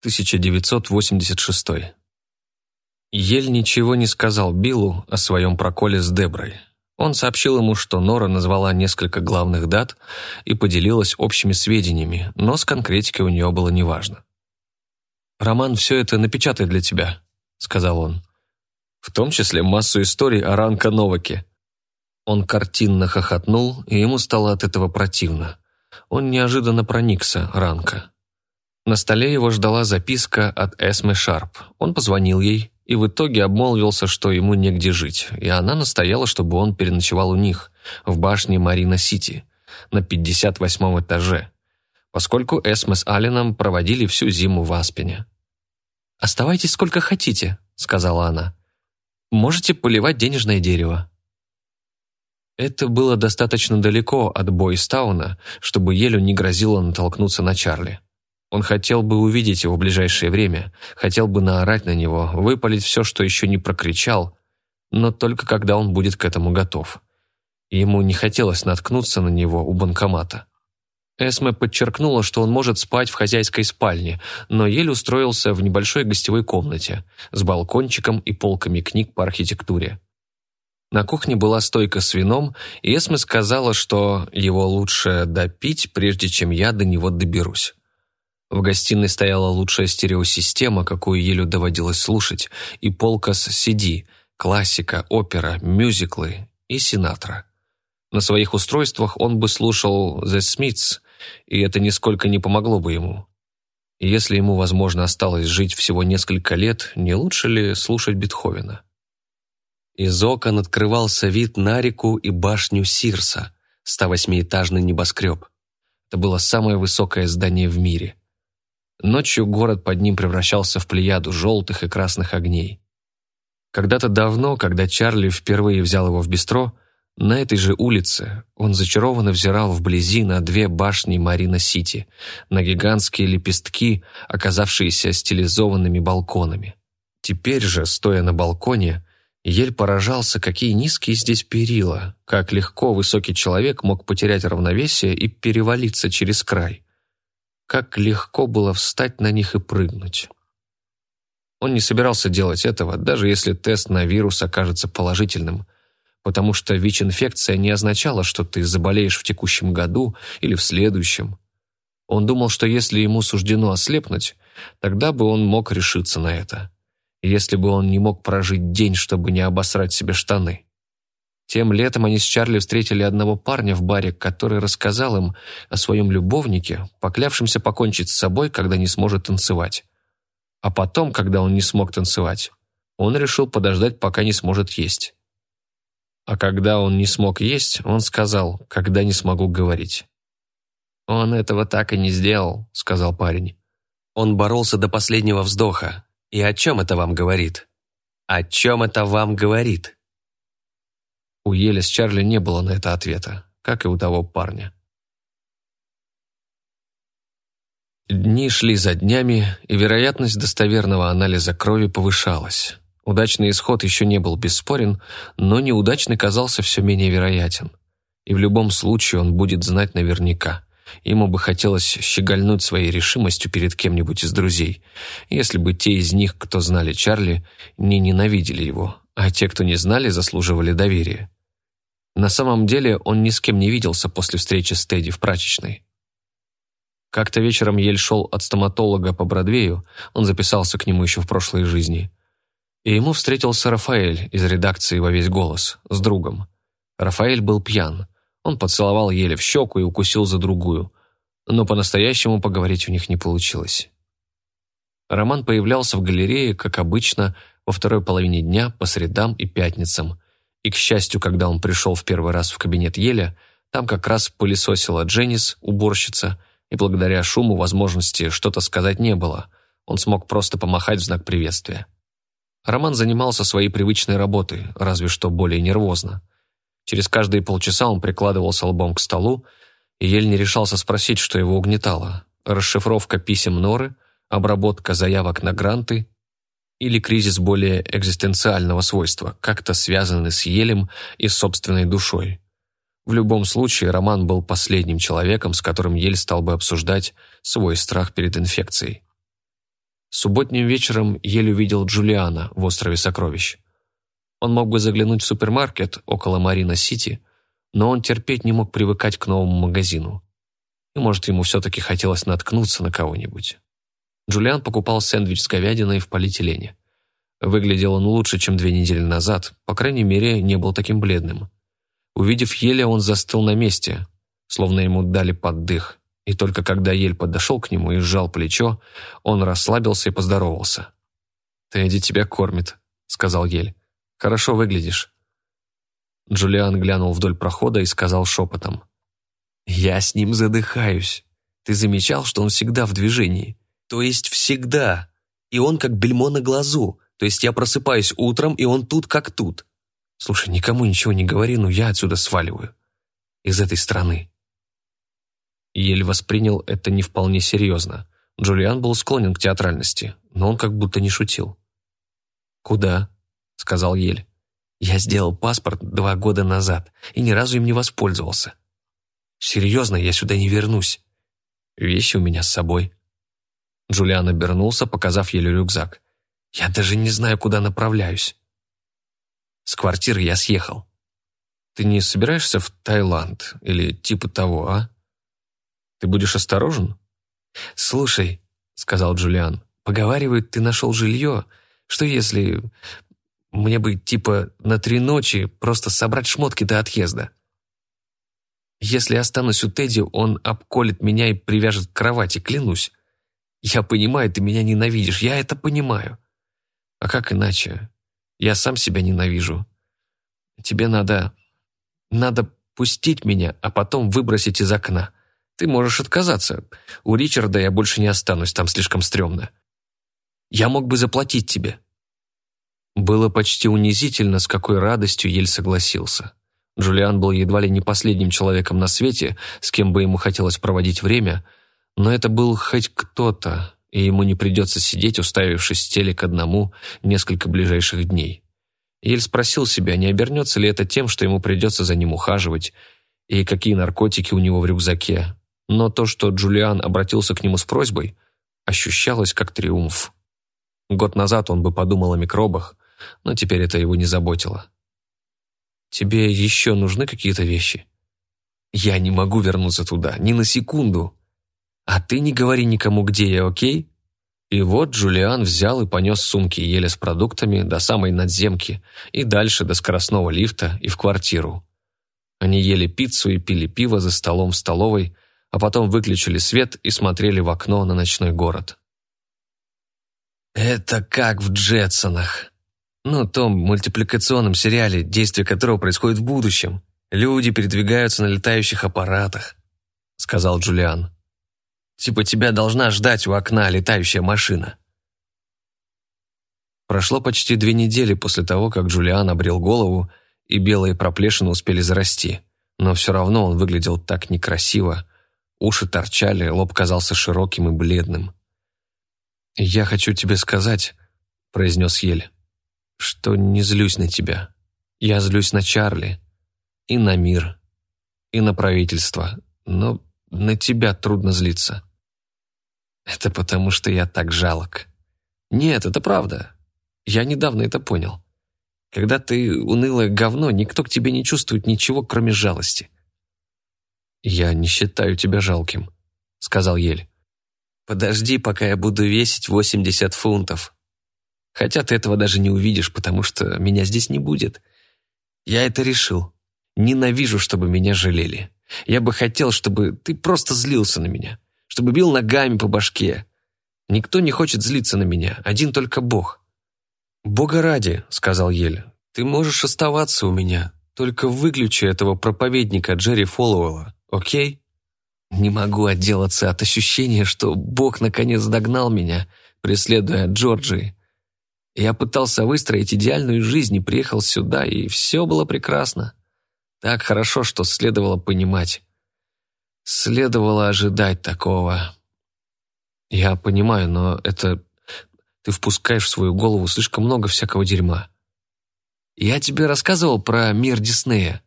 1986. Ель ничего не сказал Биллу о своем проколе с Деброй. Он сообщил ему, что Нора назвала несколько главных дат и поделилась общими сведениями, но с конкретикой у нее было неважно. «Роман все это напечатает для тебя», — сказал он. «В том числе массу историй о Ранко Новаке». Он картинно хохотнул, и ему стало от этого противно. Он неожиданно проникся, Ранко. На столе его ждала записка от Эсме Шарп. Он позвонил ей и в итоге обмолвился, что ему негде жить, и она настояла, чтобы он переночевал у них, в башне Марина-Сити, на 58 этаже, поскольку Эсме с Алленом проводили всю зиму в Аспене. «Оставайтесь сколько хотите», — сказала она. «Можете поливать денежное дерево». Это было достаточно далеко от Бойстауна, чтобы Елю не грозило натолкнуться на Чарли. Он хотел бы увидеть его в ближайшее время, хотел бы наорать на него, выпалить все, что еще не прокричал, но только когда он будет к этому готов. ему не хотелось наткнуться на него у банкомата. Эсме подчеркнула, что он может спать в хозяйской спальне, но еле устроился в небольшой гостевой комнате с балкончиком и полками книг по архитектуре. На кухне была стойка с вином, и Эсме сказала, что его лучше допить, прежде чем я до него доберусь. В гостиной стояла лучшая стереосистема, какую Елю доводилось слушать, и полка с CD, классика, опера, мюзиклы и Синатра. На своих устройствах он бы слушал The Smiths, и это нисколько не помогло бы ему. Если ему, возможно, осталось жить всего несколько лет, не лучше ли слушать Бетховена? Из окон открывался вид на реку и башню Сирса, 108-этажный небоскреб. Это было самое высокое здание в мире. Ночью город под ним превращался в плеяду желтых и красных огней. Когда-то давно, когда Чарли впервые взял его в бистро, на этой же улице он зачарованно взирал вблизи на две башни Марина-Сити, на гигантские лепестки, оказавшиеся стилизованными балконами. Теперь же, стоя на балконе, Ель поражался, какие низкие здесь перила, как легко высокий человек мог потерять равновесие и перевалиться через край. Как легко было встать на них и прыгнуть. Он не собирался делать этого, даже если тест на вирус окажется положительным, потому что ВИЧ-инфекция не означала, что ты заболеешь в текущем году или в следующем. Он думал, что если ему суждено ослепнуть, тогда бы он мог решиться на это. Если бы он не мог прожить день, чтобы не обосрать себе штаны. Тем летом они с Чарли встретили одного парня в баре, который рассказал им о своем любовнике, поклявшемся покончить с собой, когда не сможет танцевать. А потом, когда он не смог танцевать, он решил подождать, пока не сможет есть. А когда он не смог есть, он сказал, когда не смогу говорить. «Он этого так и не сделал», — сказал парень. Он боролся до последнего вздоха. И о чем это вам говорит? О чем это вам говорит? У Еля с Чарли не было на это ответа, как и у того парня. Дни шли за днями, и вероятность достоверного анализа крови повышалась. Удачный исход еще не был бесспорен, но неудачный казался все менее вероятен. И в любом случае он будет знать наверняка. Ему бы хотелось щегольнуть своей решимостью перед кем-нибудь из друзей, если бы те из них, кто знали Чарли, не ненавидели его, а те, кто не знали, заслуживали доверия. На самом деле он ни с кем не виделся после встречи с Тедди в прачечной. Как-то вечером Ель шел от стоматолога по Бродвею, он записался к нему еще в прошлой жизни. И ему встретился Рафаэль из редакции «Во весь голос» с другом. Рафаэль был пьян. Он поцеловал Еле в щеку и укусил за другую. Но по-настоящему поговорить у них не получилось. Роман появлялся в галерее, как обычно, во второй половине дня, по средам и пятницам – и, к счастью, когда он пришел в первый раз в кабинет Еля, там как раз пылесосила Дженнис, уборщица, и благодаря шуму возможности что-то сказать не было. Он смог просто помахать в знак приветствия. Роман занимался своей привычной работой, разве что более нервозно. Через каждые полчаса он прикладывался лбом к столу, и Ель не решался спросить, что его угнетало. Расшифровка писем Норы, обработка заявок на гранты или кризис более экзистенциального свойства, как-то связанный с Елем и собственной душой. В любом случае, Роман был последним человеком, с которым Ель стал бы обсуждать свой страх перед инфекцией. Субботним вечером еле увидел Джулиана в острове Сокровищ. Он мог бы заглянуть в супермаркет около Марина-Сити, но он терпеть не мог привыкать к новому магазину. И, может, ему все-таки хотелось наткнуться на кого-нибудь. Джулиан покупал сэндвич с говядиной в полиэтилене. Выглядел он лучше, чем две недели назад, по крайней мере, не был таким бледным. Увидев Еля, он застыл на месте, словно ему дали поддых, и только когда Ель подошел к нему и сжал плечо, он расслабился и поздоровался. «Тедди тебя кормит», — сказал Ель. «Хорошо выглядишь». Джулиан глянул вдоль прохода и сказал шепотом. «Я с ним задыхаюсь. Ты замечал, что он всегда в движении? То есть всегда. И он как бельмо на глазу. То есть я просыпаюсь утром, и он тут как тут. Слушай, никому ничего не говори, но я отсюда сваливаю. Из этой страны». Ель воспринял это не вполне серьезно. Джулиан был склонен к театральности, но он как будто не шутил. «Куда?» — сказал Ель. «Я сделал паспорт два года назад и ни разу им не воспользовался. Серьезно, я сюда не вернусь. Вещи у меня с собой». Джулиан обернулся, показав Елю рюкзак. «Я даже не знаю, куда направляюсь». С квартиры я съехал. «Ты не собираешься в Таиланд или типа того, а?» Ты будешь осторожен?» «Слушай», — сказал Джулиан, — «поговаривают, ты нашел жилье. Что если... мне бы, типа, на три ночи просто собрать шмотки до отъезда?» «Если останусь у Тедди, он обколет меня и привяжет к кровати, клянусь. Я понимаю, ты меня ненавидишь, я это понимаю. А как иначе? Я сам себя ненавижу. Тебе надо... надо пустить меня, а потом выбросить из окна. Ты можешь отказаться. У Ричарда я больше не останусь, там слишком стрёмно. Я мог бы заплатить тебе». Было почти унизительно, с какой радостью Ель согласился. Джулиан был едва ли не последним человеком на свете, с кем бы ему хотелось проводить время, но это был хоть кто-то, и ему не придется сидеть, уставившись в телек одному несколько ближайших дней. Ель спросил себя, не обернется ли это тем, что ему придется за ним ухаживать, и какие наркотики у него в рюкзаке, но то, что Джулиан обратился к нему с просьбой, ощущалось как триумф. Год назад он бы подумал о микробах, но теперь это его не заботило. «Тебе еще нужны какие-то вещи?» «Я не могу вернуться туда, ни на секунду. А ты не говори никому, где я, окей?» И вот Джулиан взял и понес сумки еле с продуктами до самой надземки и дальше до скоростного лифта и в квартиру. Они ели пиццу и пили пиво за столом в столовой, а потом выключили свет и смотрели в окно на ночной город. «Это как в Джетсонах», ну, том мультипликационном сериале, действие которого происходит в будущем. Люди передвигаются на летающих аппаратах», — сказал Джулиан. «Типа тебя должна ждать у окна летающая машина». Прошло почти две недели после того, как Джулиан обрел голову, и белые проплешины успели зарасти, но все равно он выглядел так некрасиво, Уши торчали, лоб казался широким и бледным. «Я хочу тебе сказать», — произнес Ель, — «что не злюсь на тебя. Я злюсь на Чарли и на мир, и на правительство, но на тебя трудно злиться». «Это потому, что я так жалок». «Нет, это правда. Я недавно это понял. Когда ты унылое говно, никто к тебе не чувствует ничего, кроме жалости. «Я не считаю тебя жалким», — сказал Ель. «Подожди, пока я буду весить 80 фунтов. Хотя ты этого даже не увидишь, потому что меня здесь не будет. Я это решил. Ненавижу, чтобы меня жалели. Я бы хотел, чтобы ты просто злился на меня, чтобы бил ногами по башке. Никто не хочет злиться на меня, один только Бог». «Бога ради», — сказал Ель, — «ты можешь оставаться у меня, только выключи этого проповедника Джерри Фоллоуэлла окей? Не могу отделаться от ощущения, что Бог наконец догнал меня, преследуя Джорджии. Я пытался выстроить идеальную жизнь и приехал сюда, и все было прекрасно. Так хорошо, что следовало понимать. Следовало ожидать такого. Я понимаю, но это... Ты впускаешь в свою голову слишком много всякого дерьма. Я тебе рассказывал про мир Диснея.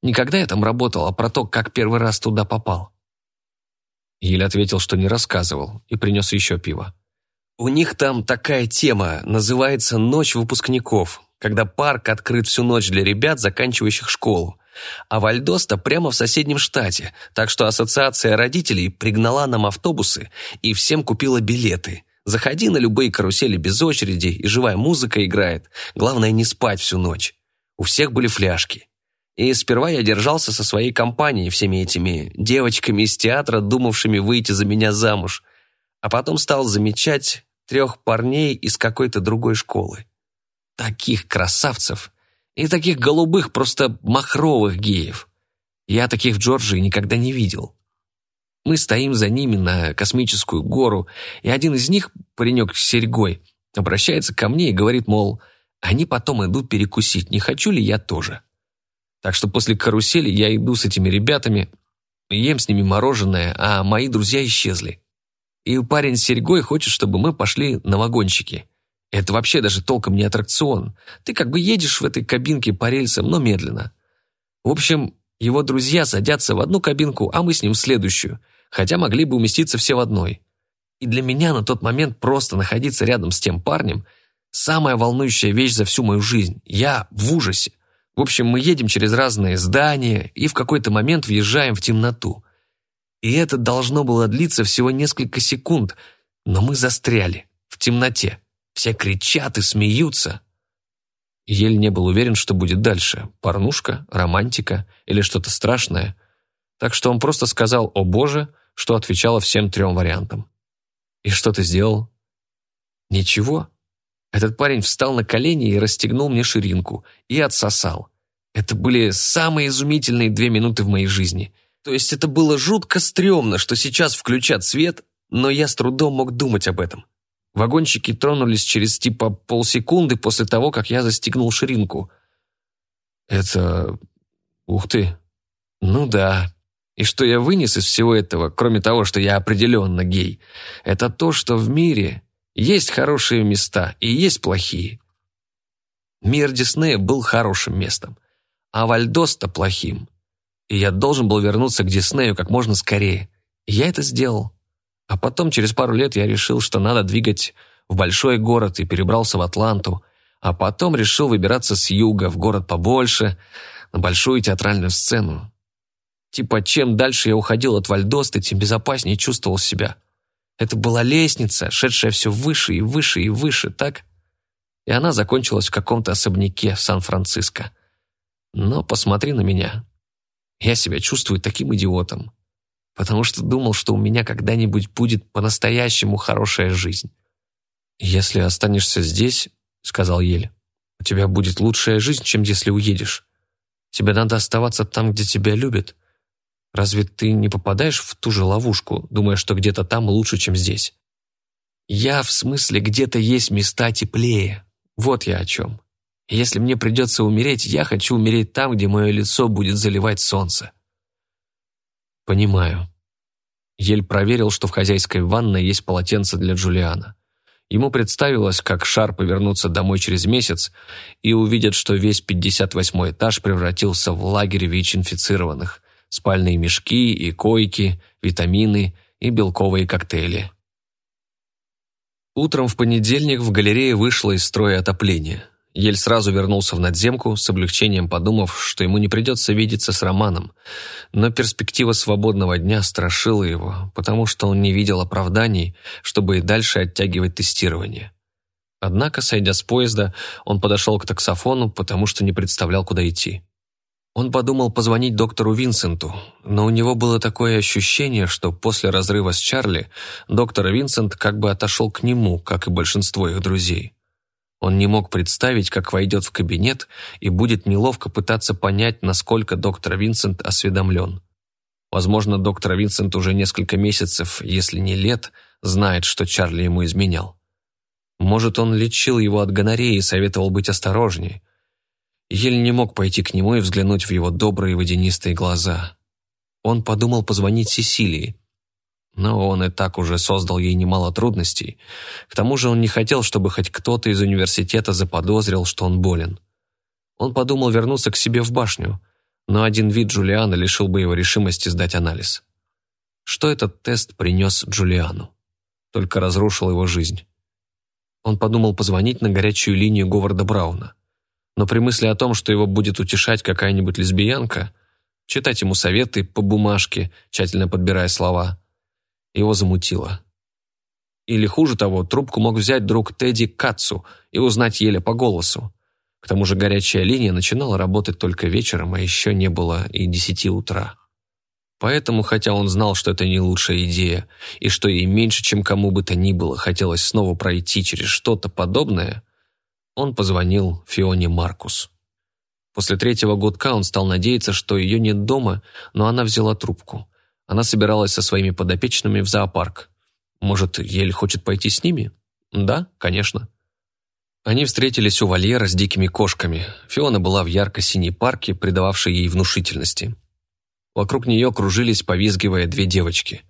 Никогда я там работал, а про то, как первый раз туда попал. Еле ответил, что не рассказывал, и принес еще пиво. У них там такая тема, называется «Ночь выпускников», когда парк открыт всю ночь для ребят, заканчивающих школу. А Вальдоста прямо в соседнем штате, так что ассоциация родителей пригнала нам автобусы и всем купила билеты. Заходи на любые карусели без очереди, и живая музыка играет. Главное не спать всю ночь. У всех были фляжки. И сперва я держался со своей компанией, всеми этими девочками из театра, думавшими выйти за меня замуж. А потом стал замечать трех парней из какой-то другой школы. Таких красавцев и таких голубых, просто махровых геев. Я таких в Джорджии никогда не видел. Мы стоим за ними на космическую гору, и один из них, паренек с серьгой, обращается ко мне и говорит, мол, они потом идут перекусить, не хочу ли я тоже. Так что после карусели я иду с этими ребятами, ем с ними мороженое, а мои друзья исчезли. И парень с серьгой хочет, чтобы мы пошли на вагончики. Это вообще даже толком не аттракцион. Ты как бы едешь в этой кабинке по рельсам, но медленно. В общем, его друзья садятся в одну кабинку, а мы с ним в следующую, хотя могли бы уместиться все в одной. И для меня на тот момент просто находиться рядом с тем парнем – самая волнующая вещь за всю мою жизнь. Я в ужасе. В общем, мы едем через разные здания и в какой-то момент въезжаем в темноту. И это должно было длиться всего несколько секунд, но мы застряли в темноте. Все кричат и смеются. Ель не был уверен, что будет дальше. Порнушка, романтика или что-то страшное. Так что он просто сказал «О боже», что отвечало всем трем вариантам. «И что ты сделал?» «Ничего». Этот парень встал на колени и расстегнул мне ширинку. И отсосал. Это были самые изумительные две минуты в моей жизни. То есть это было жутко стрёмно, что сейчас включат свет, но я с трудом мог думать об этом. Вагончики тронулись через типа полсекунды после того, как я застегнул ширинку. Это... Ух ты. Ну да. И что я вынес из всего этого, кроме того, что я определенно гей, это то, что в мире есть хорошие места и есть плохие. Мир Диснея был хорошим местом, а Вальдоста плохим и я должен был вернуться к Диснею как можно скорее. И я это сделал. А потом, через пару лет, я решил, что надо двигать в большой город и перебрался в Атланту, а потом решил выбираться с юга в город побольше, на большую театральную сцену. Типа, чем дальше я уходил от Вальдоста, тем безопаснее чувствовал себя. Это была лестница, шедшая все выше и выше и выше, так? И она закончилась в каком-то особняке в Сан-Франциско. Но посмотри на меня. Я себя чувствую таким идиотом, потому что думал, что у меня когда-нибудь будет по-настоящему хорошая жизнь. «Если останешься здесь, — сказал Ель, — у тебя будет лучшая жизнь, чем если уедешь. Тебе надо оставаться там, где тебя любят. Разве ты не попадаешь в ту же ловушку, думая, что где-то там лучше, чем здесь? Я в смысле где-то есть места теплее. Вот я о чем. Если мне придется умереть, я хочу умереть там, где мое лицо будет заливать солнце. Понимаю. Ель проверил, что в хозяйской ванной есть полотенце для Джулиана. Ему представилось, как Шарпы вернутся домой через месяц и увидят, что весь 58-й этаж превратился в лагерь ВИЧ-инфицированных. Спальные мешки и койки, витамины и белковые коктейли. Утром в понедельник в галерее вышло из строя отопление. Ель сразу вернулся в надземку, с облегчением подумав, что ему не придется видеться с Романом. Но перспектива свободного дня страшила его, потому что он не видел оправданий, чтобы и дальше оттягивать тестирование. Однако, сойдя с поезда, он подошел к таксофону, потому что не представлял, куда идти. Он подумал позвонить доктору Винсенту, но у него было такое ощущение, что после разрыва с Чарли доктор Винсент как бы отошел к нему, как и большинство их друзей. Он не мог представить, как войдет в кабинет и будет неловко пытаться понять, насколько доктор Винсент осведомлен. Возможно, доктор Винсент уже несколько месяцев, если не лет, знает, что Чарли ему изменял. Может, он лечил его от гонореи и советовал быть осторожнее. Еле не мог пойти к нему и взглянуть в его добрые водянистые глаза. Он подумал позвонить Сесилии, но он и так уже создал ей немало трудностей. К тому же он не хотел, чтобы хоть кто-то из университета заподозрил, что он болен. Он подумал вернуться к себе в башню, но один вид Джулиана лишил бы его решимости сдать анализ. Что этот тест принес Джулиану? Только разрушил его жизнь. Он подумал позвонить на горячую линию Говарда Брауна. Но при мысли о том, что его будет утешать какая-нибудь лесбиянка, читать ему советы по бумажке, тщательно подбирая слова, его замутило. Или хуже того, трубку мог взять друг Тедди Катсу и узнать еле по голосу. К тому же горячая линия начинала работать только вечером, а еще не было и десяти утра. Поэтому, хотя он знал, что это не лучшая идея, и что ей меньше, чем кому бы то ни было, хотелось снова пройти через что-то подобное, он позвонил Фионе Маркус. После третьего гудка он стал надеяться, что ее нет дома, но она взяла трубку. Она собиралась со своими подопечными в зоопарк. Может, Ель хочет пойти с ними? Да, конечно. Они встретились у вольера с дикими кошками. Фиона была в ярко-синей парке, придававшей ей внушительности. Вокруг нее кружились, повизгивая, две девочки.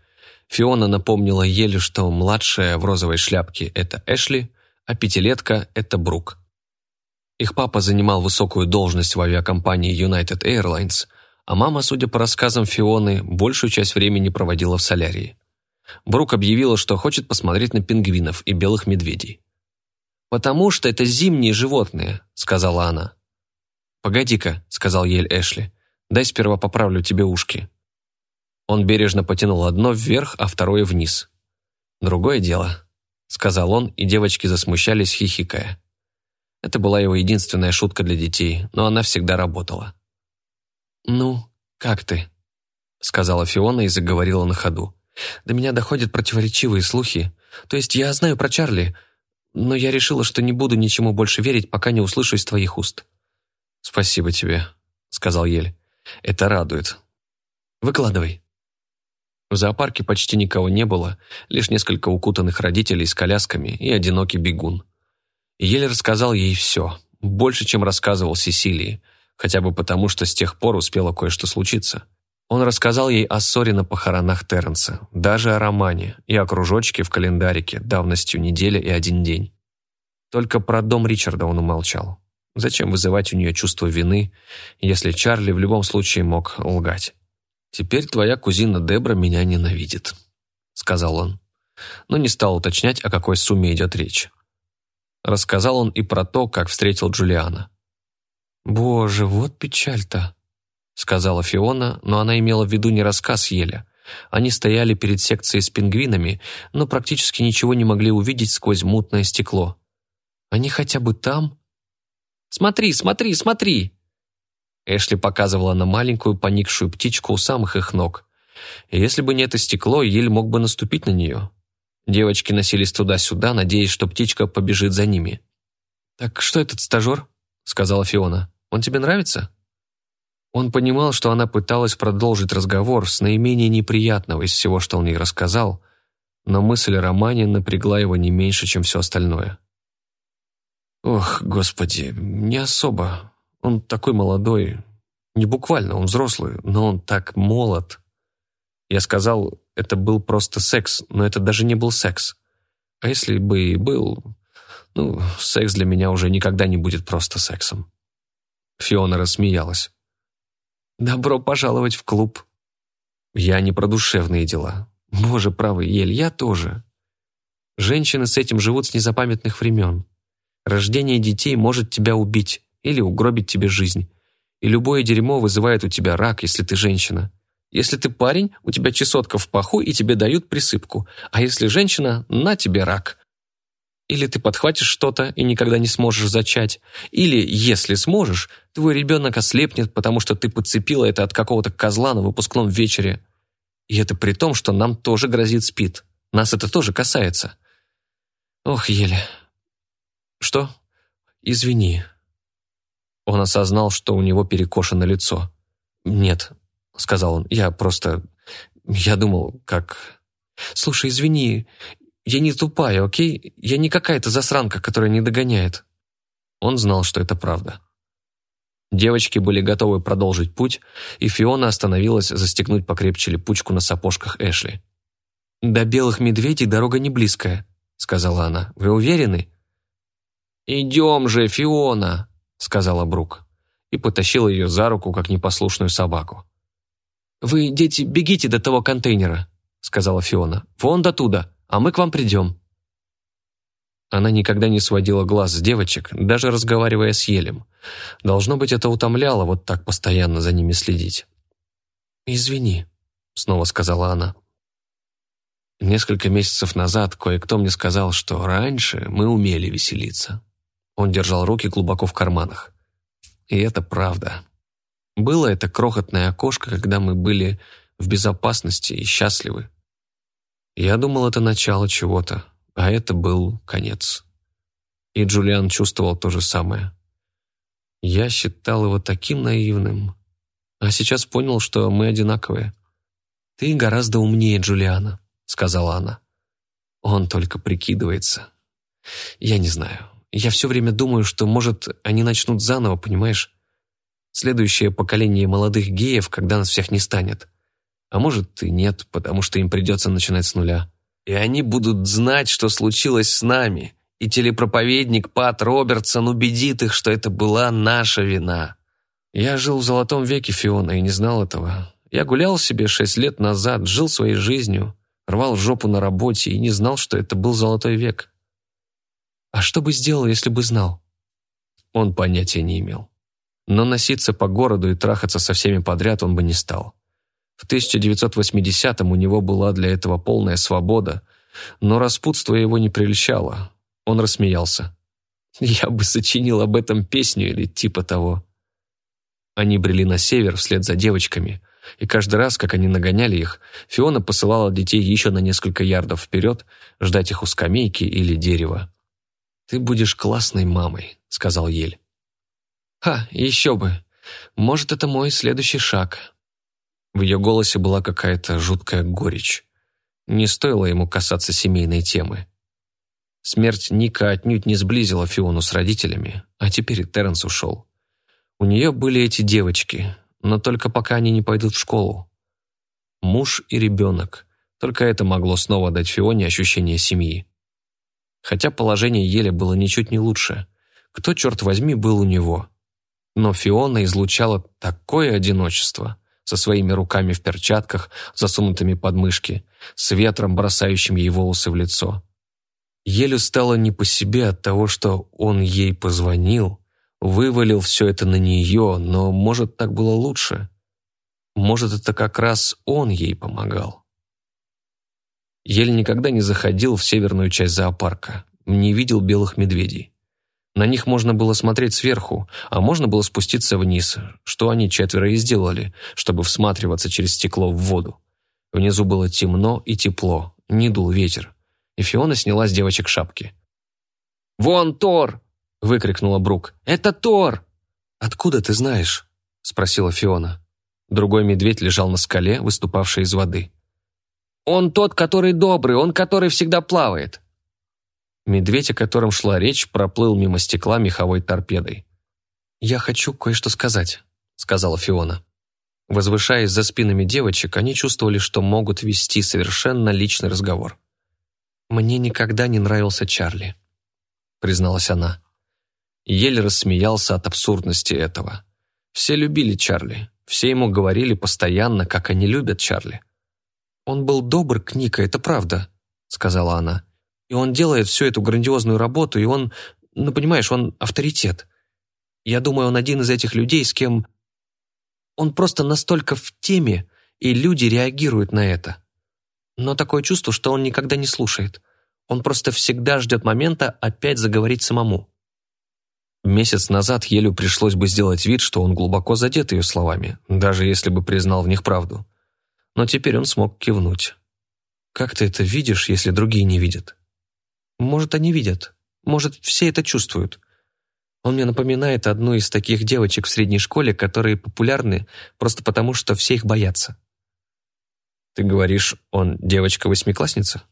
Фиона напомнила Еле, что младшая в розовой шляпке – это Эшли, а пятилетка – это Брук. Их папа занимал высокую должность в авиакомпании United Airlines, а мама, судя по рассказам Фионы, большую часть времени проводила в солярии. Брук объявила, что хочет посмотреть на пингвинов и белых медведей. «Потому что это зимние животные», – сказала она. «Погоди-ка», – сказал Ель Эшли, Дай сперва поправлю тебе ушки». Он бережно потянул одно вверх, а второе вниз. «Другое дело», — сказал он, и девочки засмущались, хихикая. Это была его единственная шутка для детей, но она всегда работала. «Ну, как ты?» — сказала Фиона и заговорила на ходу. «До меня доходят противоречивые слухи. То есть я знаю про Чарли, но я решила, что не буду ничему больше верить, пока не услышу из твоих уст». «Спасибо тебе», — сказал Ель. Это радует. Выкладывай. В зоопарке почти никого не было, лишь несколько укутанных родителей с колясками и одинокий бегун. Еле рассказал ей все, больше, чем рассказывал Сесилии, хотя бы потому, что с тех пор успело кое-что случиться. Он рассказал ей о ссоре на похоронах Терренса, даже о романе и о кружочке в календарике давностью неделя и один день. Только про дом Ричарда он умолчал. Зачем вызывать у нее чувство вины, если Чарли в любом случае мог лгать? «Теперь твоя кузина Дебра меня ненавидит», — сказал он, но не стал уточнять, о какой сумме идет речь. Рассказал он и про то, как встретил Джулиана. «Боже, вот печаль-то», — сказала Фиона, но она имела в виду не рассказ Еля. Они стояли перед секцией с пингвинами, но практически ничего не могли увидеть сквозь мутное стекло. «Они хотя бы там?» Смотри, смотри, смотри!» Эшли показывала на маленькую поникшую птичку у самых их ног. Если бы не это стекло, Ель мог бы наступить на нее. Девочки носились туда-сюда, надеясь, что птичка побежит за ними. «Так что этот стажер?» — сказала Фиона. «Он тебе нравится?» Он понимал, что она пыталась продолжить разговор с наименее неприятного из всего, что он ей рассказал, но мысль о романе напрягла его не меньше, чем все остальное. Ох, господи, не особо. Он такой молодой. Не буквально, он взрослый, но он так молод. Я сказал, это был просто секс, но это даже не был секс. А если бы и был, ну, секс для меня уже никогда не будет просто сексом. Фиона рассмеялась. «Добро пожаловать в клуб». «Я не про душевные дела. Боже, правый, Ель, я тоже. Женщины с этим живут с незапамятных времен. Рождение детей может тебя убить или угробить тебе жизнь. И любое дерьмо вызывает у тебя рак, если ты женщина. Если ты парень, у тебя чесотка в паху и тебе дают присыпку. А если женщина, на тебе рак. Или ты подхватишь что-то и никогда не сможешь зачать. Или, если сможешь, твой ребенок ослепнет, потому что ты подцепила это от какого-то козла на выпускном вечере. И это при том, что нам тоже грозит спид. Нас это тоже касается. Ох, еле. «Что? Извини». Он осознал, что у него перекошено лицо. «Нет», — сказал он, — «я просто... Я думал, как...» «Слушай, извини, я не тупая, окей? Я не какая-то засранка, которая не догоняет». Он знал, что это правда. Девочки были готовы продолжить путь, и Фиона остановилась застегнуть покрепче липучку на сапожках Эшли. «До белых медведей дорога не близкая», — сказала она. «Вы уверены?» «Идем же, Фиона!» — сказала Брук и потащила ее за руку, как непослушную собаку. «Вы, дети, бегите до того контейнера», — сказала Фиона. «Вон до туда, а мы к вам придем». Она никогда не сводила глаз с девочек, даже разговаривая с Елем. Должно быть, это утомляло вот так постоянно за ними следить. «Извини», — снова сказала она. Несколько месяцев назад кое-кто мне сказал, что раньше мы умели веселиться. Он держал руки глубоко в карманах. И это правда. Было это крохотное окошко, когда мы были в безопасности и счастливы. Я думал, это начало чего-то, а это был конец. И Джулиан чувствовал то же самое. Я считал его таким наивным, а сейчас понял, что мы одинаковые. «Ты гораздо умнее Джулиана», — сказала она. «Он только прикидывается. Я не знаю. Я все время думаю, что, может, они начнут заново, понимаешь? Следующее поколение молодых геев, когда нас всех не станет. А может и нет, потому что им придется начинать с нуля. И они будут знать, что случилось с нами, и телепроповедник Пат Робертсон убедит их, что это была наша вина. Я жил в золотом веке Фиона и не знал этого. Я гулял себе шесть лет назад, жил своей жизнью, рвал жопу на работе и не знал, что это был золотой век. А что бы сделал, если бы знал? Он понятия не имел. Но носиться по городу и трахаться со всеми подряд он бы не стал. В 1980-м у него была для этого полная свобода, но распутство его не прельщало. Он рассмеялся. «Я бы сочинил об этом песню или типа того». Они брели на север вслед за девочками, и каждый раз, как они нагоняли их, Фиона посылала детей еще на несколько ярдов вперед, ждать их у скамейки или дерева. «Ты будешь классной мамой», — сказал Ель. «Ха, еще бы. Может, это мой следующий шаг». В ее голосе была какая-то жуткая горечь. Не стоило ему касаться семейной темы. Смерть Ника отнюдь не сблизила Фиону с родителями, а теперь и Терренс ушел. У нее были эти девочки, но только пока они не пойдут в школу. Муж и ребенок. Только это могло снова дать Фионе ощущение семьи хотя положение Еля было ничуть не лучше. Кто, черт возьми, был у него? Но Фиона излучала такое одиночество со своими руками в перчатках, засунутыми под мышки, с ветром, бросающим ей волосы в лицо. Елю стало не по себе от того, что он ей позвонил, вывалил все это на нее, но, может, так было лучше. Может, это как раз он ей помогал. Ель никогда не заходил в северную часть зоопарка, не видел белых медведей. На них можно было смотреть сверху, а можно было спуститься вниз, что они четверо и сделали, чтобы всматриваться через стекло в воду. Внизу было темно и тепло, не дул ветер. И Фиона сняла с девочек шапки. «Вон Тор!» — выкрикнула Брук. «Это Тор!» «Откуда ты знаешь?» — спросила Фиона. Другой медведь лежал на скале, выступавшей из воды. Он тот, который добрый, он, который всегда плавает». Медведь, о котором шла речь, проплыл мимо стекла меховой торпедой. «Я хочу кое-что сказать», — сказала Фиона. Возвышаясь за спинами девочек, они чувствовали, что могут вести совершенно личный разговор. «Мне никогда не нравился Чарли», — призналась она. Еле рассмеялся от абсурдности этого. Все любили Чарли, все ему говорили постоянно, как они любят Чарли. «Он был добр к Ника, это правда», — сказала она. «И он делает всю эту грандиозную работу, и он, ну, понимаешь, он авторитет. Я думаю, он один из этих людей, с кем... Он просто настолько в теме, и люди реагируют на это. Но такое чувство, что он никогда не слушает. Он просто всегда ждет момента опять заговорить самому». Месяц назад Елю пришлось бы сделать вид, что он глубоко задет ее словами, даже если бы признал в них правду но теперь он смог кивнуть. «Как ты это видишь, если другие не видят?» «Может, они видят. Может, все это чувствуют. Он мне напоминает одну из таких девочек в средней школе, которые популярны просто потому, что все их боятся». «Ты говоришь, он девочка-восьмиклассница?»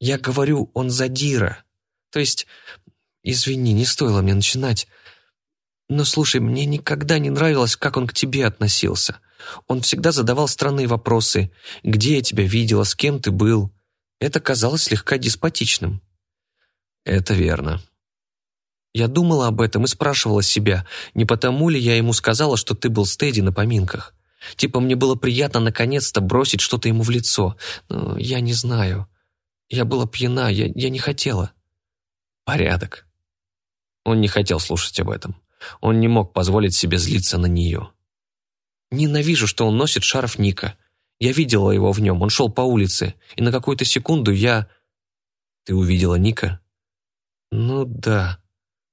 «Я говорю, он задира. То есть, извини, не стоило мне начинать. Но слушай, мне никогда не нравилось, как он к тебе относился. Он всегда задавал странные вопросы. «Где я тебя видела? С кем ты был?» Это казалось слегка деспотичным. «Это верно». Я думала об этом и спрашивала себя, не потому ли я ему сказала, что ты был с Тедди на поминках. Типа мне было приятно наконец-то бросить что-то ему в лицо. Но я не знаю. Я была пьяна, я, я не хотела. Порядок. Он не хотел слушать об этом. Он не мог позволить себе злиться на нее. «Ненавижу, что он носит шарф Ника. Я видела его в нем, он шел по улице, и на какую-то секунду я...» «Ты увидела Ника?» «Ну да.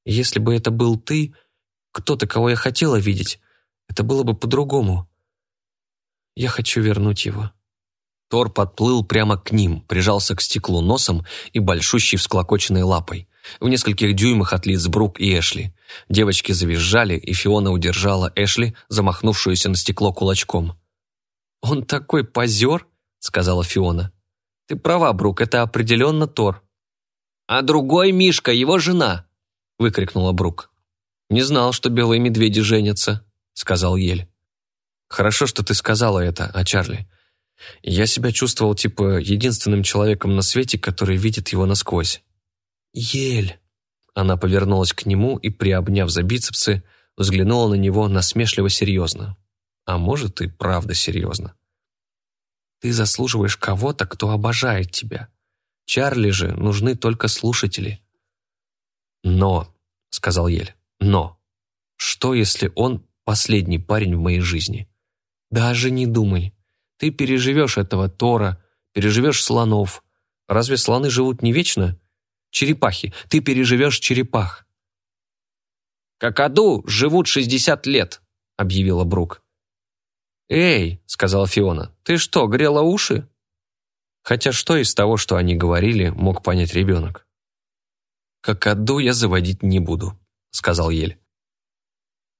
Если бы это был ты, кто-то, кого я хотела видеть, это было бы по-другому. Я хочу вернуть его». Тор подплыл прямо к ним, прижался к стеклу носом и большущей всклокоченной лапой. В нескольких дюймах от лиц Брук и Эшли. Девочки завизжали, и Фиона удержала Эшли, замахнувшуюся на стекло кулачком. «Он такой позер», — сказала Фиона. «Ты права, Брук, это определенно Тор». «А другой Мишка, его жена», — выкрикнула Брук. «Не знал, что белые медведи женятся», — сказал Ель. «Хорошо, что ты сказала это, а Чарли. Я себя чувствовал типа единственным человеком на свете, который видит его насквозь. «Ель!» Она повернулась к нему и, приобняв за бицепсы, взглянула на него насмешливо серьезно. А может, и правда серьезно. «Ты заслуживаешь кого-то, кто обожает тебя. Чарли же нужны только слушатели». «Но», — сказал Ель, — «но, что, если он последний парень в моей жизни?» «Даже не думай. Ты переживешь этого Тора, переживешь слонов. Разве слоны живут не вечно? Черепахи. Ты переживешь черепах. «Какаду живут шестьдесят лет», — объявила Брук. «Эй», — сказала Фиона, — «ты что, грела уши?» Хотя что из того, что они говорили, мог понять ребенок? «Какаду я заводить не буду», — сказал Ель.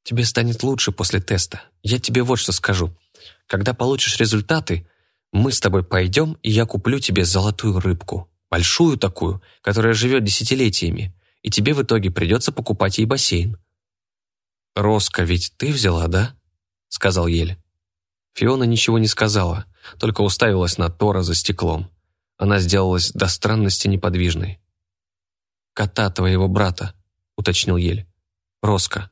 «Тебе станет лучше после теста. Я тебе вот что скажу. Когда получишь результаты, мы с тобой пойдем, и я куплю тебе золотую рыбку. Большую такую, которая живет десятилетиями, и тебе в итоге придется покупать ей бассейн». «Роско ведь ты взяла, да?» — сказал Ель. Фиона ничего не сказала, только уставилась на Тора за стеклом. Она сделалась до странности неподвижной. «Кота твоего брата», — уточнил Ель. «Роско».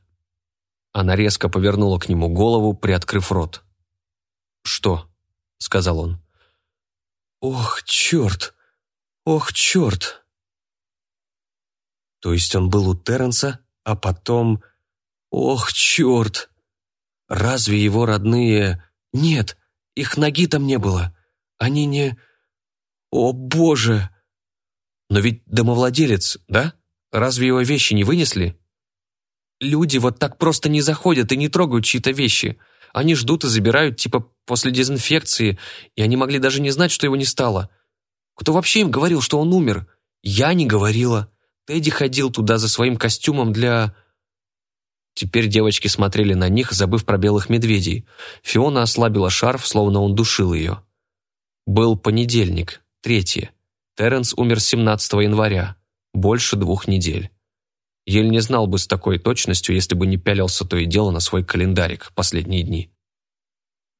Она резко повернула к нему голову, приоткрыв рот. «Что?» — сказал он. «Ох, черт! Ох, черт!» То есть он был у Терренса, а потом... Ох, черт! Разве его родные... Нет, их ноги там не было. Они не... О, боже! Но ведь домовладелец, да? Разве его вещи не вынесли? Люди вот так просто не заходят и не трогают чьи-то вещи. Они ждут и забирают, типа, после дезинфекции, и они могли даже не знать, что его не стало. Кто вообще им говорил, что он умер? Я не говорила. Тедди ходил туда за своим костюмом для... Теперь девочки смотрели на них, забыв про белых медведей. Фиона ослабила шарф, словно он душил ее. Был понедельник, третье. Терренс умер 17 января. Больше двух недель. Ель не знал бы с такой точностью, если бы не пялился то и дело на свой календарик последние дни.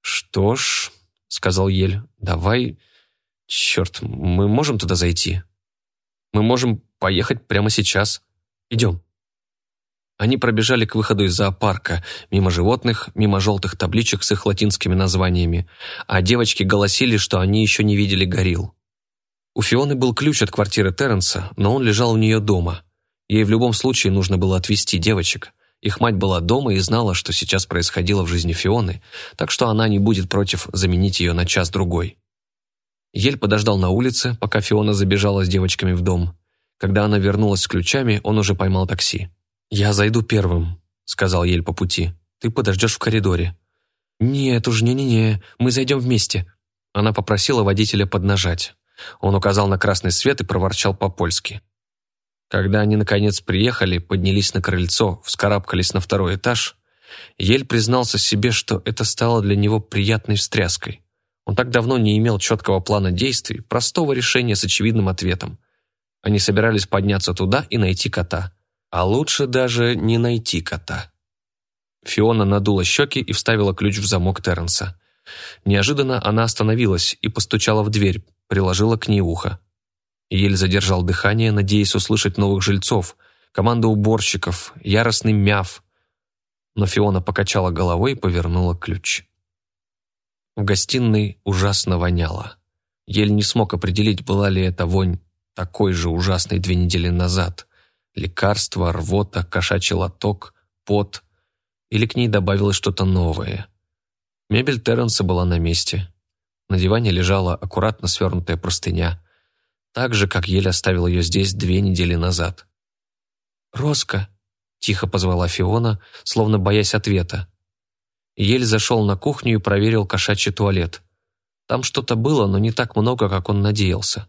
«Что ж», — сказал Ель, — «давай... Черт, мы можем туда зайти? Мы можем поехать прямо сейчас. Идем». Они пробежали к выходу из зоопарка, мимо животных, мимо желтых табличек с их латинскими названиями, а девочки голосили, что они еще не видели горилл. У Фионы был ключ от квартиры Терренса, но он лежал у нее дома. Ей в любом случае нужно было отвезти девочек. Их мать была дома и знала, что сейчас происходило в жизни Фионы, так что она не будет против заменить ее на час-другой. Ель подождал на улице, пока Фиона забежала с девочками в дом. Когда она вернулась с ключами, он уже поймал такси. «Я зайду первым», — сказал Ель по пути. «Ты подождешь в коридоре». «Нет уж, не-не-не, мы зайдем вместе». Она попросила водителя поднажать. Он указал на красный свет и проворчал по-польски. Когда они, наконец, приехали, поднялись на крыльцо, вскарабкались на второй этаж, Ель признался себе, что это стало для него приятной встряской. Он так давно не имел четкого плана действий, простого решения с очевидным ответом. Они собирались подняться туда и найти кота. А лучше даже не найти кота. Фиона надула щеки и вставила ключ в замок Терренса. Неожиданно она остановилась и постучала в дверь, приложила к ней ухо. Еле задержал дыхание, надеясь услышать новых жильцов, команду уборщиков, яростный мяв. Но Фиона покачала головой и повернула ключ. В гостиной ужасно воняло. Ель не смог определить, была ли эта вонь такой же ужасной две недели назад. Лекарство, рвота, кошачий лоток, пот. Или к ней добавилось что-то новое. Мебель Терренса была на месте. На диване лежала аккуратно свернутая простыня, так же, как еле оставил ее здесь две недели назад. «Роско!» — тихо позвала Фиона, словно боясь ответа. Ель зашел на кухню и проверил кошачий туалет. Там что-то было, но не так много, как он надеялся.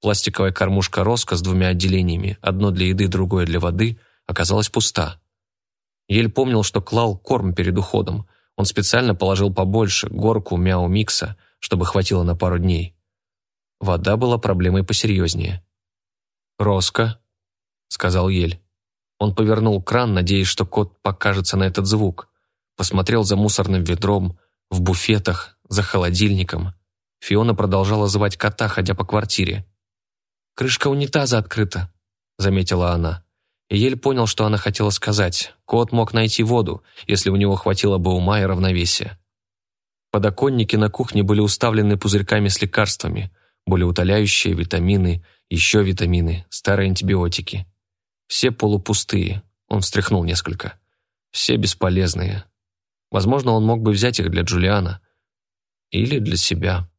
Пластиковая кормушка Роско с двумя отделениями, одно для еды, другое для воды, оказалась пуста. Ель помнил, что клал корм перед уходом. Он специально положил побольше, горку мяу-микса, чтобы хватило на пару дней. Вода была проблемой посерьезнее. «Роско», — сказал Ель. Он повернул кран, надеясь, что кот покажется на этот звук. Посмотрел за мусорным ведром, в буфетах, за холодильником. Фиона продолжала звать кота, ходя по квартире. «Крышка унитаза открыта», — заметила она. И Ель понял, что она хотела сказать. Кот мог найти воду, если у него хватило бы ума и равновесия. Подоконники на кухне были уставлены пузырьками с лекарствами, болеутоляющие, витамины, еще витамины, старые антибиотики. Все полупустые, он встряхнул несколько. Все бесполезные. Возможно, он мог бы взять их для Джулиана. Или для себя.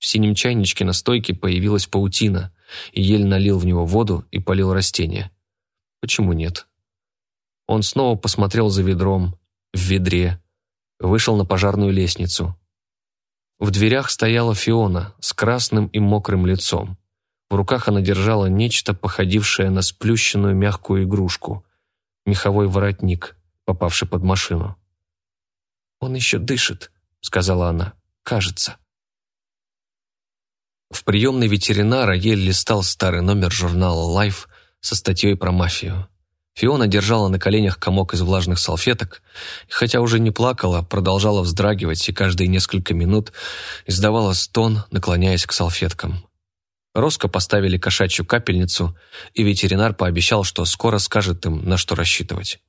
В синем чайничке на стойке появилась паутина, и еле налил в него воду и полил растения. Почему нет? Он снова посмотрел за ведром, в ведре, вышел на пожарную лестницу. В дверях стояла Фиона с красным и мокрым лицом. В руках она держала нечто, походившее на сплющенную мягкую игрушку. Меховой воротник, попавший под машину. «Он еще дышит», — сказала она. «Кажется». В приемной ветеринара еле листал старый номер журнала Life со статьей про мафию. Фиона держала на коленях комок из влажных салфеток, и хотя уже не плакала, продолжала вздрагивать и каждые несколько минут издавала стон, наклоняясь к салфеткам. Роско поставили кошачью капельницу, и ветеринар пообещал, что скоро скажет им, на что рассчитывать.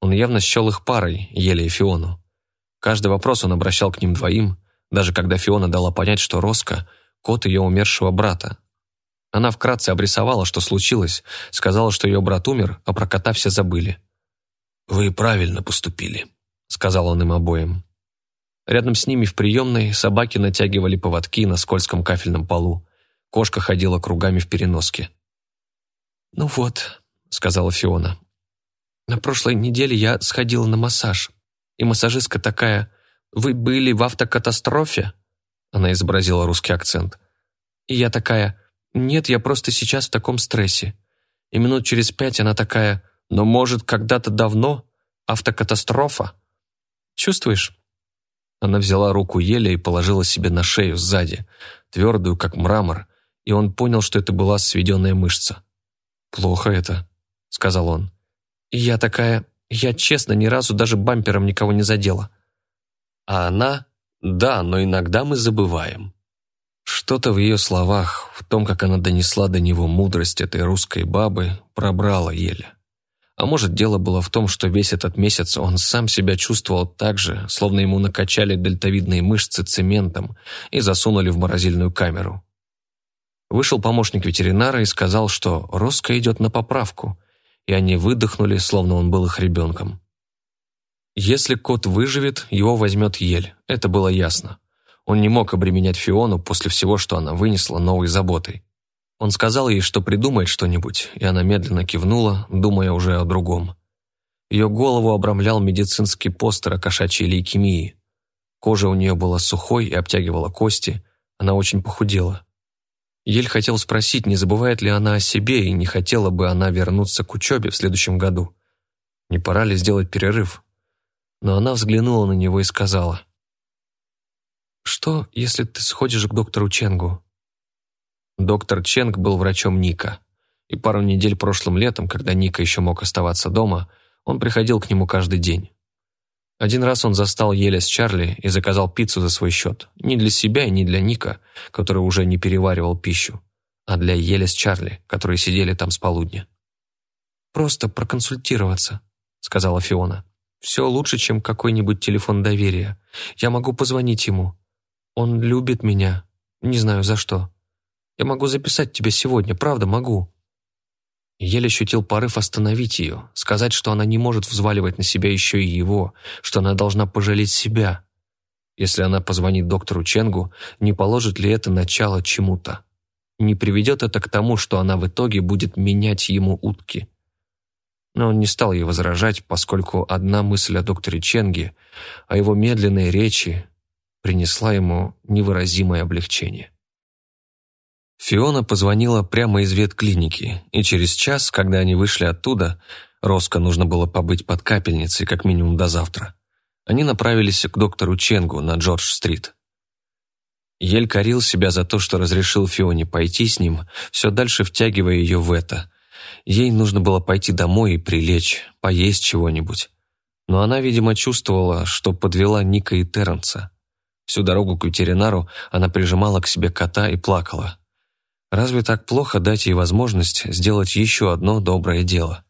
Он явно счел их парой, еле и Фиону. Каждый вопрос он обращал к ним двоим, даже когда Фиона дала понять, что Роско — кот ее умершего брата. Она вкратце обрисовала, что случилось, сказала, что ее брат умер, а про кота все забыли. «Вы правильно поступили», — сказал он им обоим. Рядом с ними в приемной собаки натягивали поводки на скользком кафельном полу. Кошка ходила кругами в переноске. «Ну вот», — сказала Фиона. «На прошлой неделе я сходила на массаж, и массажистка такая, «Вы были в автокатастрофе?» Она изобразила русский акцент. И я такая, нет, я просто сейчас в таком стрессе. И минут через пять она такая, но может когда-то давно автокатастрофа. Чувствуешь? Она взяла руку Еля и положила себе на шею сзади, твердую, как мрамор, и он понял, что это была сведенная мышца. «Плохо это», — сказал он. И я такая, я честно ни разу даже бампером никого не задела. А она да, но иногда мы забываем. Что-то в ее словах, в том, как она донесла до него мудрость этой русской бабы, пробрало еле. А может, дело было в том, что весь этот месяц он сам себя чувствовал так же, словно ему накачали дельтовидные мышцы цементом и засунули в морозильную камеру. Вышел помощник ветеринара и сказал, что Роско идет на поправку, и они выдохнули, словно он был их ребенком. Если кот выживет, его возьмет ель, это было ясно. Он не мог обременять Фиону после всего, что она вынесла новой заботой. Он сказал ей, что придумает что-нибудь, и она медленно кивнула, думая уже о другом. Ее голову обрамлял медицинский постер о кошачьей лейкемии. Кожа у нее была сухой и обтягивала кости, она очень похудела. Ель хотел спросить, не забывает ли она о себе и не хотела бы она вернуться к учебе в следующем году. Не пора ли сделать перерыв? Но она взглянула на него и сказала, «Что, если ты сходишь к доктору Ченгу?» Доктор Ченг был врачом Ника, и пару недель прошлым летом, когда Ника еще мог оставаться дома, он приходил к нему каждый день. Один раз он застал Еля с Чарли и заказал пиццу за свой счет. Не для себя и не для Ника, который уже не переваривал пищу, а для Еля с Чарли, которые сидели там с полудня. «Просто проконсультироваться», — сказала Фиона. Все лучше, чем какой-нибудь телефон доверия. Я могу позвонить ему. Он любит меня. Не знаю за что. Я могу записать тебя сегодня, правда могу». Еле ощутил порыв остановить ее, сказать, что она не может взваливать на себя еще и его, что она должна пожалеть себя. Если она позвонит доктору Ченгу, не положит ли это начало чему-то? Не приведет это к тому, что она в итоге будет менять ему утки? Но он не стал ей возражать, поскольку одна мысль о докторе Ченге, о его медленной речи, принесла ему невыразимое облегчение. Фиона позвонила прямо из ветклиники, и через час, когда они вышли оттуда, Роско нужно было побыть под капельницей как минимум до завтра, они направились к доктору Ченгу на Джордж-стрит. Ель корил себя за то, что разрешил Фионе пойти с ним, все дальше втягивая ее в это. Ей нужно было пойти домой и прилечь, поесть чего-нибудь. Но она, видимо, чувствовала, что подвела Ника и Терренса. Всю дорогу к ветеринару она прижимала к себе кота и плакала. Разве так плохо дать ей возможность сделать еще одно доброе дело?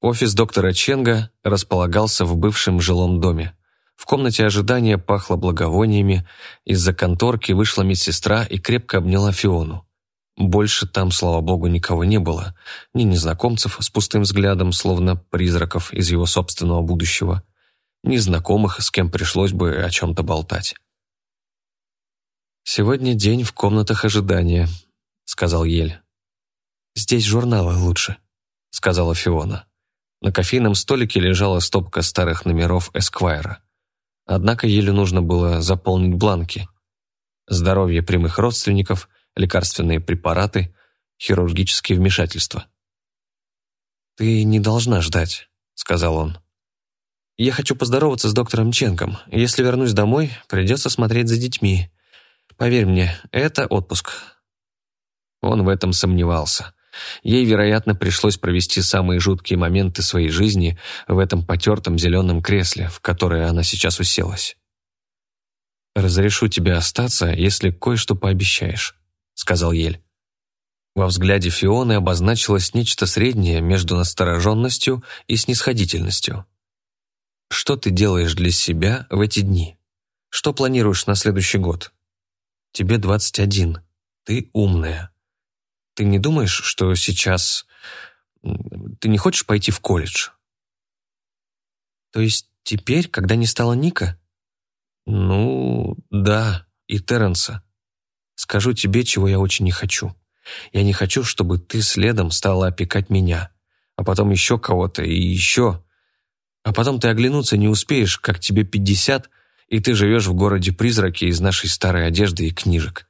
Офис доктора Ченга располагался в бывшем жилом доме. В комнате ожидания пахло благовониями, из-за конторки вышла медсестра и крепко обняла Фиону. Больше там, слава богу, никого не было, ни незнакомцев с пустым взглядом, словно призраков из его собственного будущего, ни знакомых, с кем пришлось бы о чем-то болтать. «Сегодня день в комнатах ожидания», — сказал Ель. «Здесь журналы лучше», — сказала Фиона. На кофейном столике лежала стопка старых номеров «Эсквайра». Однако Еле нужно было заполнить бланки. Здоровье прямых родственников, лекарственные препараты, хирургические вмешательства. «Ты не должна ждать», — сказал он. «Я хочу поздороваться с доктором Ченком. Если вернусь домой, придется смотреть за детьми. Поверь мне, это отпуск». Он в этом сомневался. Ей, вероятно, пришлось провести самые жуткие моменты своей жизни в этом потертом зеленом кресле, в которое она сейчас уселась. «Разрешу тебе остаться, если кое-что пообещаешь», — сказал Ель. Во взгляде Фионы обозначилось нечто среднее между настороженностью и снисходительностью. «Что ты делаешь для себя в эти дни? Что планируешь на следующий год? Тебе 21. Ты умная. Ты не думаешь, что сейчас... Ты не хочешь пойти в колледж? То есть теперь, когда не стало Ника? Ну, да, и Терренса. Скажу тебе, чего я очень не хочу. Я не хочу, чтобы ты следом стала опекать меня, а потом еще кого-то и еще. А потом ты оглянуться не успеешь, как тебе пятьдесят, и ты живешь в городе-призраке из нашей старой одежды и книжек.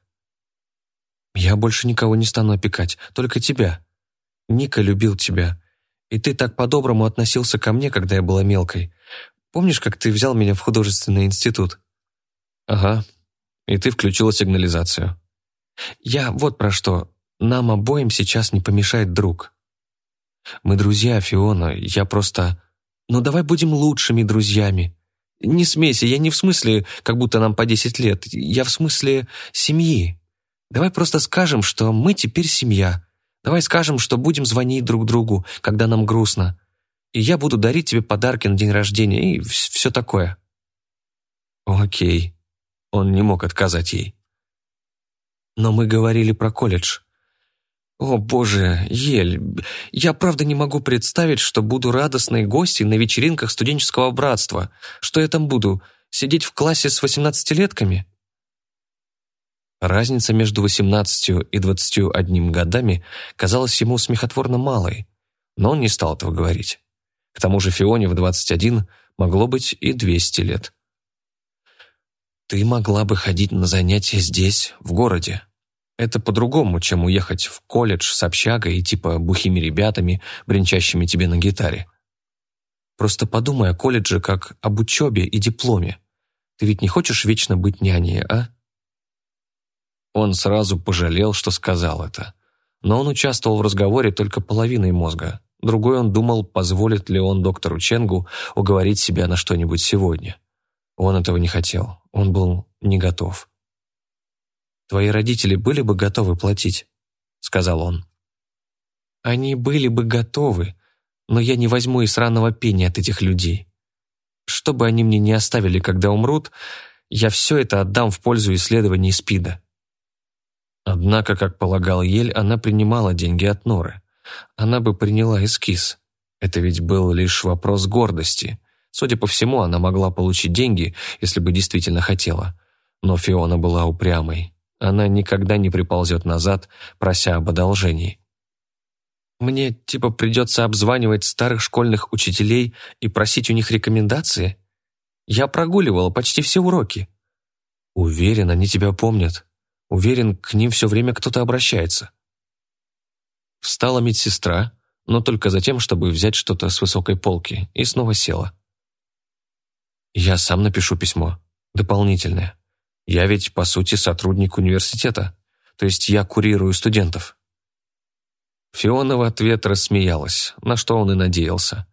Я больше никого не стану опекать, только тебя. Ника любил тебя. И ты так по-доброму относился ко мне, когда я была мелкой. Помнишь, как ты взял меня в художественный институт? Ага. И ты включила сигнализацию. Я вот про что. Нам обоим сейчас не помешает друг. Мы друзья, Фиона. Я просто... Ну давай будем лучшими друзьями. Не смейся, я не в смысле, как будто нам по десять лет. Я в смысле семьи. Давай просто скажем, что мы теперь семья. Давай скажем, что будем звонить друг другу, когда нам грустно. И я буду дарить тебе подарки на день рождения и все такое». «Окей». Он не мог отказать ей. «Но мы говорили про колледж». «О, боже, Ель, я правда не могу представить, что буду радостной гостьей на вечеринках студенческого братства. Что я там буду, сидеть в классе с восемнадцатилетками?» Разница между 18 и 21 годами казалась ему смехотворно малой, но он не стал этого говорить. К тому же Фионе в 21 могло быть и 200 лет. «Ты могла бы ходить на занятия здесь, в городе. Это по-другому, чем уехать в колледж с общагой и типа бухими ребятами, бренчащими тебе на гитаре. Просто подумай о колледже как об учебе и дипломе. Ты ведь не хочешь вечно быть няней, а?» Он сразу пожалел, что сказал это. Но он участвовал в разговоре только половиной мозга. Другой он думал, позволит ли он доктору Ченгу уговорить себя на что-нибудь сегодня. Он этого не хотел. Он был не готов. «Твои родители были бы готовы платить», — сказал он. «Они были бы готовы, но я не возьму и сраного пения от этих людей. Что бы они мне не оставили, когда умрут, я все это отдам в пользу исследований СПИДа. Однако, как полагал Ель, она принимала деньги от Норы. она бы приняла эскиз. Это ведь был лишь вопрос гордости. Судя по всему, она могла получить деньги, если бы действительно хотела. Но Фиона была упрямой. Она никогда не приползет назад, прося об одолжении. «Мне типа придется обзванивать старых школьных учителей и просить у них рекомендации? Я прогуливала почти все уроки». «Уверен, они тебя помнят. Уверен, к ним все время кто-то обращается». Встала медсестра, но только за тем, чтобы взять что-то с высокой полки, и снова села. «Я сам напишу письмо. Дополнительное. Я ведь, по сути, сотрудник университета. То есть я курирую студентов». Фиона в ответ рассмеялась, на что он и надеялся.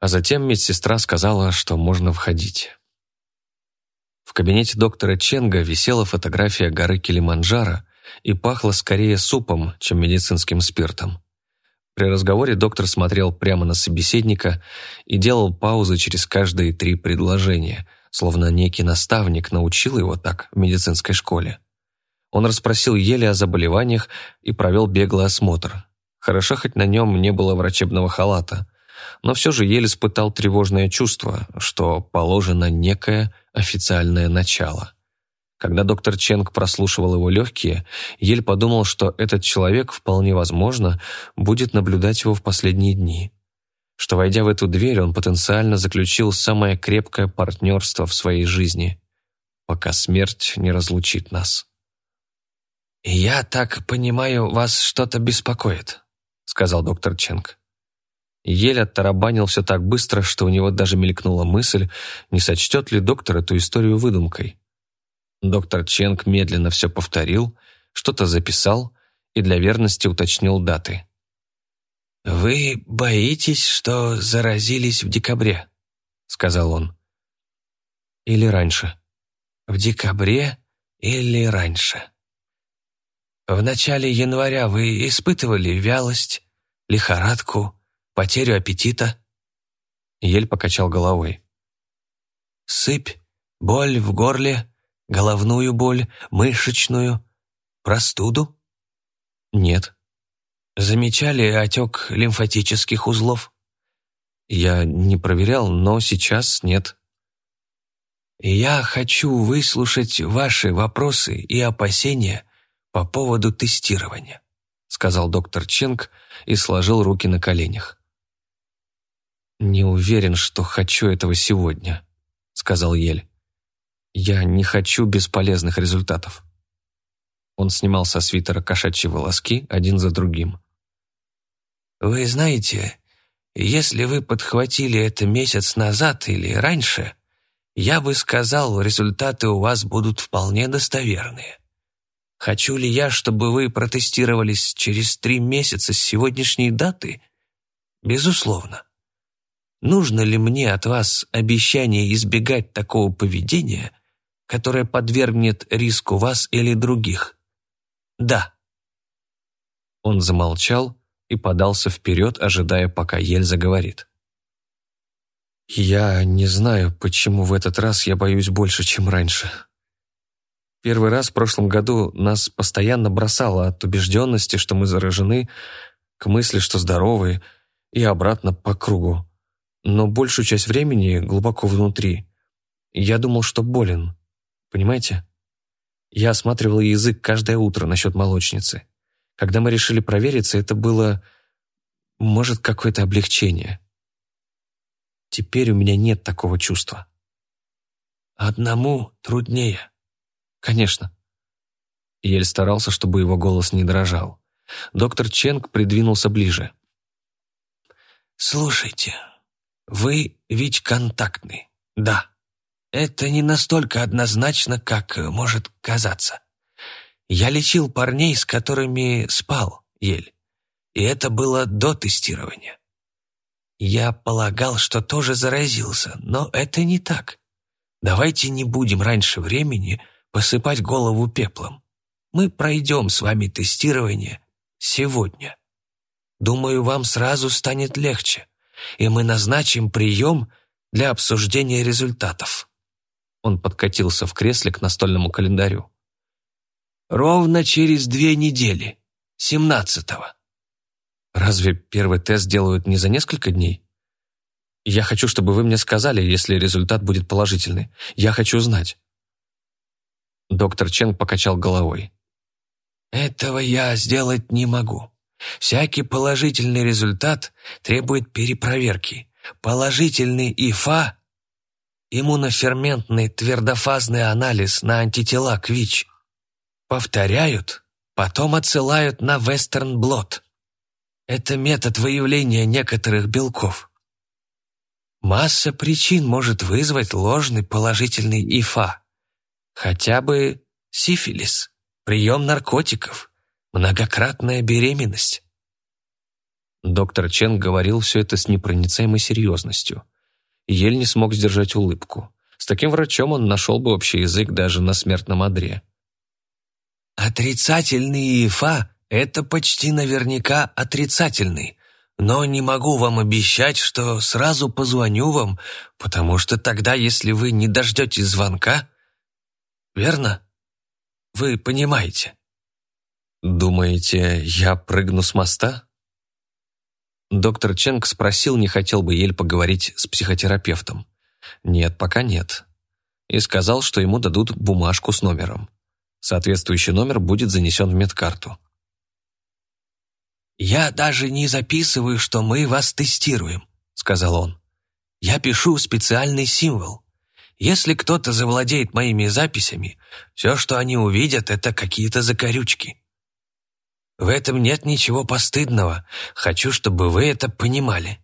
А затем медсестра сказала, что можно входить. В кабинете доктора Ченга висела фотография горы Килиманджаро и пахло скорее супом, чем медицинским спиртом. При разговоре доктор смотрел прямо на собеседника и делал паузы через каждые три предложения, словно некий наставник научил его так в медицинской школе. Он расспросил Еле о заболеваниях и провел беглый осмотр. Хорошо, хоть на нем не было врачебного халата, но все же Еле испытал тревожное чувство, что положено некое официальное начало. Когда доктор Ченг прослушивал его легкие, Ель подумал, что этот человек, вполне возможно, будет наблюдать его в последние дни. Что, войдя в эту дверь, он потенциально заключил самое крепкое партнерство в своей жизни, пока смерть не разлучит нас. «Я так понимаю, вас что-то беспокоит», — сказал доктор Ченг. Еле оттарабанил все так быстро, что у него даже мелькнула мысль, не сочтет ли доктор эту историю выдумкой. Доктор Ченг медленно все повторил, что-то записал и для верности уточнил даты. «Вы боитесь, что заразились в декабре?» — сказал он. «Или раньше». «В декабре или раньше?» «В начале января вы испытывали вялость, лихорадку, потерю аппетита?» Ель покачал головой. «Сыпь, боль в горле, Головную боль, мышечную, простуду? Нет. Замечали отек лимфатических узлов? Я не проверял, но сейчас нет. Я хочу выслушать ваши вопросы и опасения по поводу тестирования, сказал доктор Ченг и сложил руки на коленях. «Не уверен, что хочу этого сегодня», — сказал Ель. Я не хочу бесполезных результатов. Он снимал со свитера кошачьи волоски один за другим. «Вы знаете, если вы подхватили это месяц назад или раньше, я бы сказал, результаты у вас будут вполне достоверные. Хочу ли я, чтобы вы протестировались через три месяца с сегодняшней даты? Безусловно. Нужно ли мне от вас обещание избегать такого поведения, которое подвергнет риску вас или других? Да. Он замолчал и подался вперед, ожидая, пока Ель заговорит. «Я не знаю, почему в этот раз я боюсь больше, чем раньше. Первый раз в прошлом году нас постоянно бросало от убежденности, что мы заражены, к мысли, что здоровы, и обратно по кругу. Но большую часть времени глубоко внутри. Я думал, что болен. Понимаете? Я осматривал язык каждое утро насчет молочницы. Когда мы решили провериться, это было, может, какое-то облегчение. Теперь у меня нет такого чувства. Одному труднее. Конечно. Ель старался, чтобы его голос не дрожал. Доктор Ченг придвинулся ближе. «Слушайте, вы ведь контактный, да?» Это не настолько однозначно, как может казаться. Я лечил парней, с которыми спал, ель. И это было до тестирования. Я полагал, что тоже заразился, но это не так. Давайте не будем раньше времени посыпать голову пеплом. Мы пройдем с вами тестирование сегодня. Думаю, вам сразу станет легче, и мы назначим прием для обсуждения результатов. Он подкатился в кресле к настольному календарю. «Ровно через две недели, семнадцатого». Разве первый тест делают не за несколько дней? Я хочу, чтобы вы мне сказали, если результат будет положительный. Я хочу знать. Доктор Ченг покачал головой. Этого я сделать не могу. Всякий положительный результат требует перепроверки. Положительный ИФА – иммуноферментный твердофазный анализ на антитела к ВИЧ. Повторяют, потом отсылают на Blot. Это метод выявления некоторых белков. Масса причин может вызвать ложный положительный ИФА. Хотя бы сифилис, прием наркотиков, многократная беременность. Доктор Чен говорил все это с непроницаемой серьезностью. Ель не смог сдержать улыбку. С таким врачом он нашел бы общий язык даже на смертном одре. Отрицательный ИФА – это почти наверняка отрицательный, но не могу вам обещать, что сразу позвоню вам, потому что тогда, если вы не дождетесь звонка, верно? Вы понимаете. «Думаете, я прыгну с моста?» Доктор Ченг спросил, не хотел бы Ель поговорить с психотерапевтом. «Нет, пока нет». И сказал, что ему дадут бумажку с номером. Соответствующий номер будет занесен в медкарту. «Я даже не записываю, что мы вас тестируем», — сказал он. «Я пишу специальный символ. Если кто-то завладеет моими записями, все, что они увидят, это какие-то закорючки. В этом нет ничего постыдного. Хочу, чтобы вы это понимали.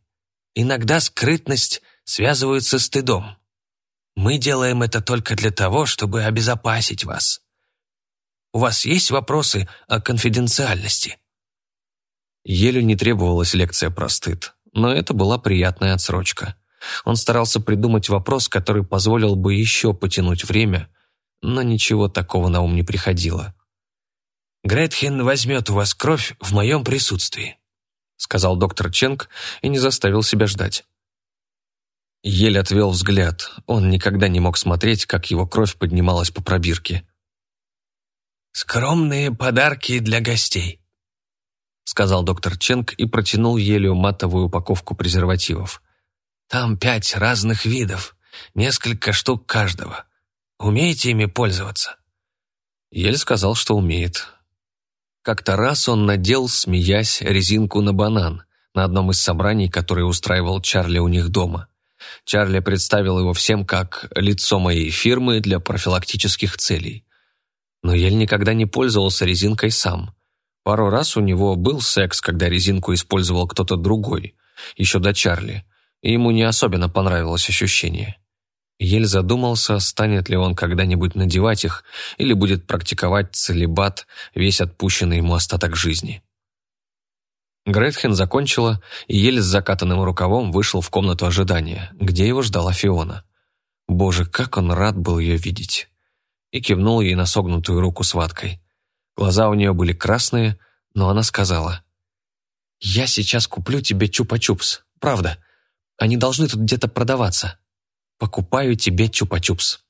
Иногда скрытность связывают со стыдом. Мы делаем это только для того, чтобы обезопасить вас. У вас есть вопросы о конфиденциальности?» Елю не требовалась лекция про стыд, но это была приятная отсрочка. Он старался придумать вопрос, который позволил бы еще потянуть время, но ничего такого на ум не приходило. Гретхен возьмет у вас кровь в моем присутствии», сказал доктор Ченг и не заставил себя ждать. Еле отвел взгляд. Он никогда не мог смотреть, как его кровь поднималась по пробирке. «Скромные подарки для гостей», сказал доктор Ченг и протянул Елю матовую упаковку презервативов. «Там пять разных видов, несколько штук каждого. Умеете ими пользоваться?» Ель сказал, что умеет. Как-то раз он надел, смеясь, резинку на банан на одном из собраний, которые устраивал Чарли у них дома. Чарли представил его всем как лицо моей фирмы для профилактических целей. Но Ель никогда не пользовался резинкой сам. Пару раз у него был секс, когда резинку использовал кто-то другой, еще до Чарли, и ему не особенно понравилось ощущение. Ель задумался, станет ли он когда-нибудь надевать их или будет практиковать целебат весь отпущенный ему остаток жизни. Гретхен закончила, и Ель с закатанным рукавом вышел в комнату ожидания, где его ждала Фиона. Боже, как он рад был ее видеть! И кивнул ей на согнутую руку с ваткой. Глаза у нее были красные, но она сказала, «Я сейчас куплю тебе чупа-чупс, правда. Они должны тут где-то продаваться» покупаю тебе чупа-чупс».